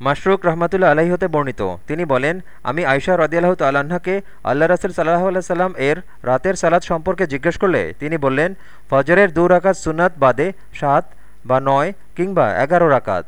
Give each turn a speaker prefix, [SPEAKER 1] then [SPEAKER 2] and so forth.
[SPEAKER 1] মাশরুক রহমাতুল্লা আলাহি হতে বর্ণিত। তিনি বলেন, আমি আয়সা রদিয়াল্লাহ তাল্লাহ্নাকে আল্লাহ রাসুল সাল্লাহ আল্লাহ সাল্লাম এর রাতের সালাদ সম্পর্কে জিজ্ঞেস করলে তিনি বললেন, ফজরের দু রাকাত সুনাত বাদে সাত বা নয় কিংবা এগারো রাকাত।